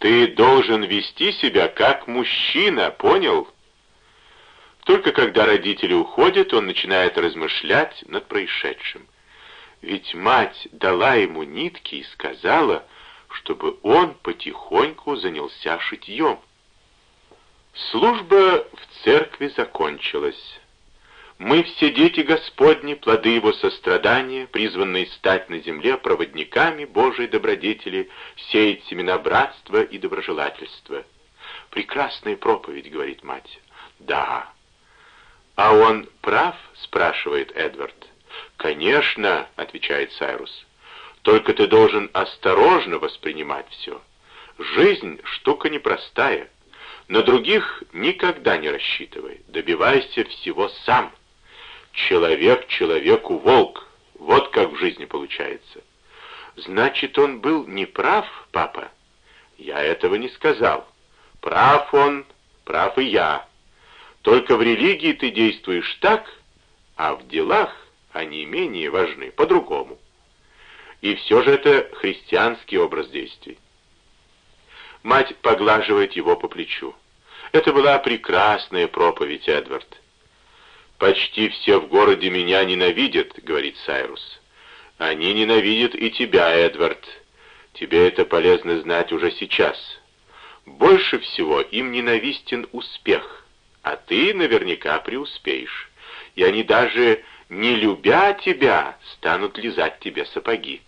Ты должен вести себя как мужчина, понял? Только когда родители уходят, он начинает размышлять над происшедшим. Ведь мать дала ему нитки и сказала, чтобы он потихоньку занялся шитьем. Служба в церкви закончилась. Мы все дети Господни, плоды Его сострадания, призванные стать на земле проводниками Божией добродетели, сеять семена братства и доброжелательства. Прекрасная проповедь, говорит мать. Да. А он прав, спрашивает Эдвард. Конечно, отвечает Сайрус. Только ты должен осторожно воспринимать все. Жизнь — штука непростая. На других никогда не рассчитывай. Добивайся всего сам. Человек человеку волк. Вот как в жизни получается. Значит, он был неправ, папа? Я этого не сказал. Прав он, прав и я. Только в религии ты действуешь так, а в делах они менее важны, по-другому. И все же это христианский образ действий. Мать поглаживает его по плечу. Это была прекрасная проповедь, Эдвард. «Почти все в городе меня ненавидят», — говорит Сайрус. «Они ненавидят и тебя, Эдвард. Тебе это полезно знать уже сейчас. Больше всего им ненавистен успех, а ты наверняка преуспеешь. И они даже, не любя тебя, станут лизать тебе сапоги».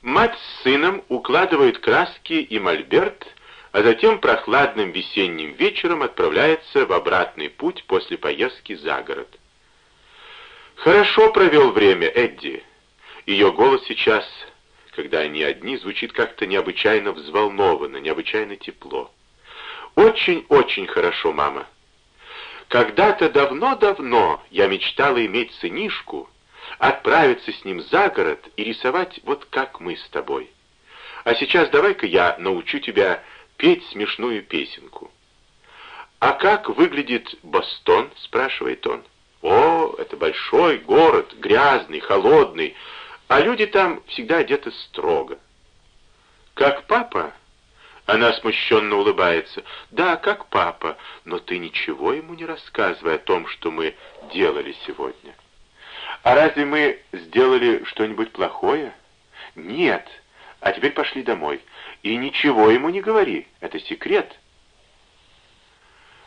Мать с сыном укладывают краски и мольберт а затем прохладным весенним вечером отправляется в обратный путь после поездки за город. «Хорошо провел время, Эдди». Ее голос сейчас, когда они одни, звучит как-то необычайно взволнованно, необычайно тепло. «Очень-очень хорошо, мама. Когда-то давно-давно я мечтала иметь сынишку, отправиться с ним за город и рисовать вот как мы с тобой. А сейчас давай-ка я научу тебя петь смешную песенку. «А как выглядит Бостон?» — спрашивает он. «О, это большой город, грязный, холодный, а люди там всегда одеты строго». «Как папа?» Она смущенно улыбается. «Да, как папа, но ты ничего ему не рассказывай о том, что мы делали сегодня». «А разве мы сделали что-нибудь плохое?» «Нет. А теперь пошли домой. И ничего ему не говори, это секрет.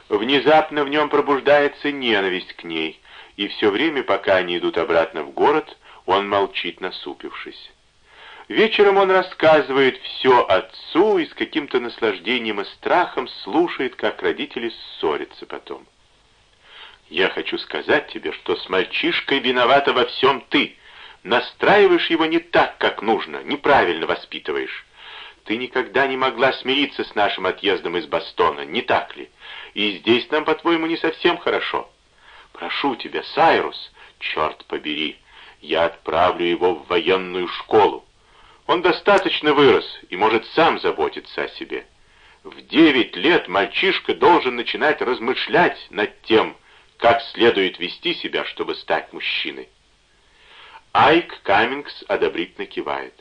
Внезапно в нем пробуждается ненависть к ней, и все время, пока они идут обратно в город, он молчит, насупившись. Вечером он рассказывает все отцу и с каким-то наслаждением и страхом слушает, как родители ссорятся потом. «Я хочу сказать тебе, что с мальчишкой виновата во всем ты. Настраиваешь его не так, как нужно, неправильно воспитываешь. Ты никогда не могла смириться с нашим отъездом из Бастона, не так ли? И здесь нам, по-твоему, не совсем хорошо. Прошу тебя, Сайрус, черт побери, я отправлю его в военную школу. Он достаточно вырос и может сам заботиться о себе. В девять лет мальчишка должен начинать размышлять над тем, как следует вести себя, чтобы стать мужчиной. Айк Каммингс одобрительно кивает.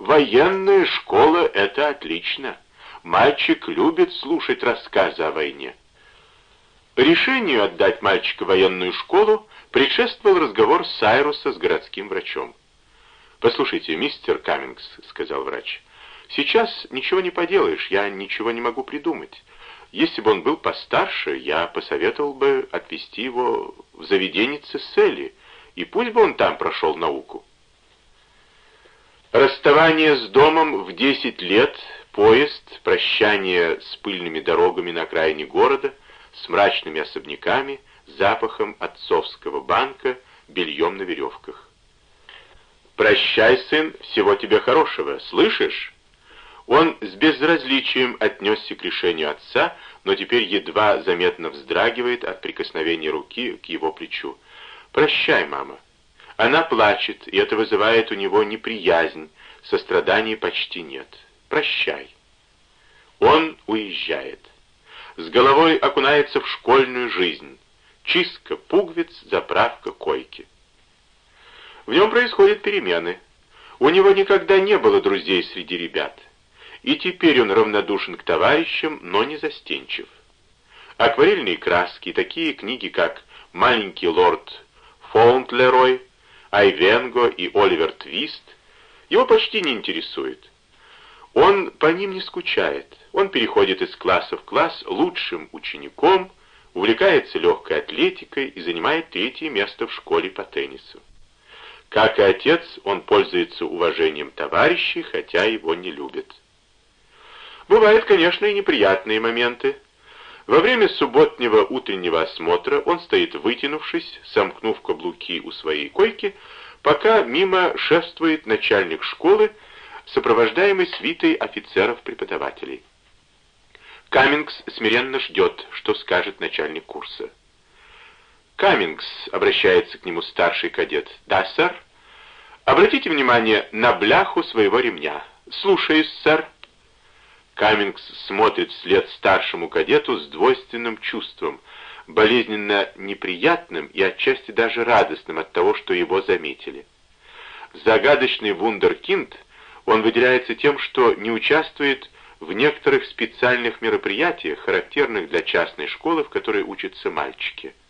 Военная школа — это отлично. Мальчик любит слушать рассказы о войне. Решению отдать мальчика военную школу предшествовал разговор Сайруса с городским врачом. «Послушайте, мистер Каммингс», — сказал врач, — «сейчас ничего не поделаешь, я ничего не могу придумать. Если бы он был постарше, я посоветовал бы отвезти его в заведение Цесели, и пусть бы он там прошел науку. Расставание с домом в 10 лет, поезд, прощание с пыльными дорогами на окраине города, с мрачными особняками, запахом отцовского банка, бельем на веревках. «Прощай, сын, всего тебе хорошего, слышишь?» Он с безразличием отнесся к решению отца, но теперь едва заметно вздрагивает от прикосновения руки к его плечу. «Прощай, мама». Она плачет, и это вызывает у него неприязнь, сострадания почти нет. Прощай. Он уезжает. С головой окунается в школьную жизнь. Чистка пуговиц, заправка койки. В нем происходят перемены. У него никогда не было друзей среди ребят. и теперь он равнодушен к товарищам, но не застенчив. Акварельные краски, такие книги, как «Маленький лорд Фаунтлерой», «Айвенго» и «Оливер Твист», его почти не интересуют. Он по ним не скучает. Он переходит из класса в класс лучшим учеником, увлекается легкой атлетикой и занимает третье место в школе по теннису. Как и отец, он пользуется уважением товарищей, хотя его не любят. Бывают, конечно, и неприятные моменты. Во время субботнего утреннего осмотра он стоит вытянувшись, сомкнув каблуки у своей койки, пока мимо шествует начальник школы, сопровождаемый свитой офицеров-преподавателей. Каммингс смиренно ждет, что скажет начальник курса. «Каммингс», — обращается к нему старший кадет. «Да, сэр?» «Обратите внимание на бляху своего ремня». «Слушаюсь, сэр». Каммингс смотрит вслед старшему кадету с двойственным чувством, болезненно неприятным и отчасти даже радостным от того, что его заметили. Загадочный вундеркинд, он выделяется тем, что не участвует в некоторых специальных мероприятиях, характерных для частной школы, в которой учатся мальчики –